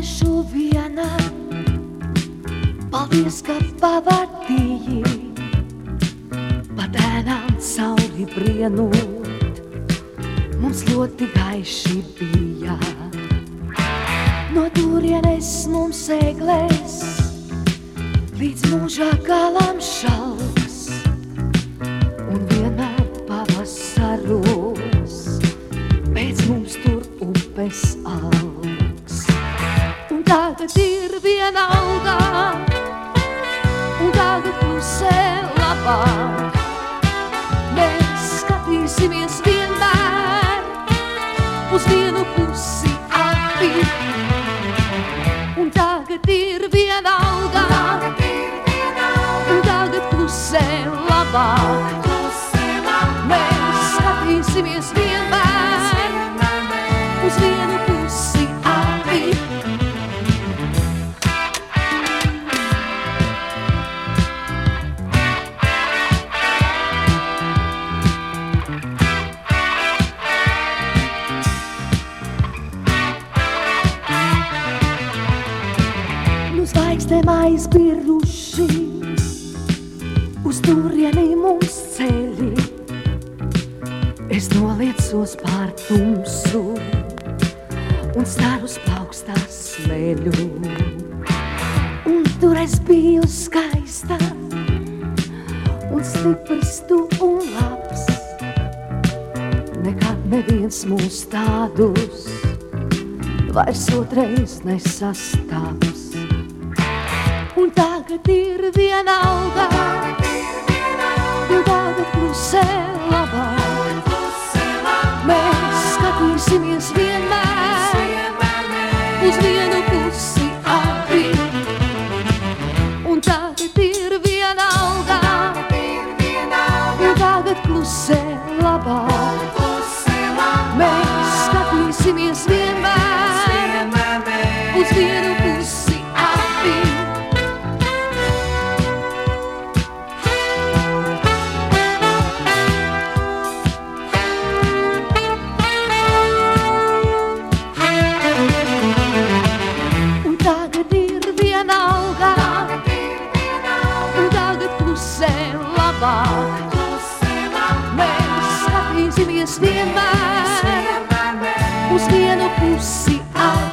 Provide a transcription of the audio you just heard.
iešu viena. Paldies, ka pavadīji, padēnām cauri brienot. Mums ļoti gaiši bija. No turienes mums eglēs, līdz mūžā galam šals. Un vienmēr pavasaros, pēc mums tur upes augs. Tagad ir viena alga, un tagad klusē labāk. Mēs skatīsimies vienmēr uz vienu pusi abi. Un tagad ir viena alga, un tagad klusē labāk. Mēs skatīsimies vienmēr zvaigznēm aizbiruši, uz turieni mums ceļi. Es noliecos pār tumsu un starus plaukstās smēļu. Un tur es biju skaista un stiprs tu un labs. Nekad neviens mūs tādus vairs otrais nesastaps. Un tagad ir viena alga, un tagad klusē labāk. Mēs apvienosimies vienmēr uz vienu pusi. Ar.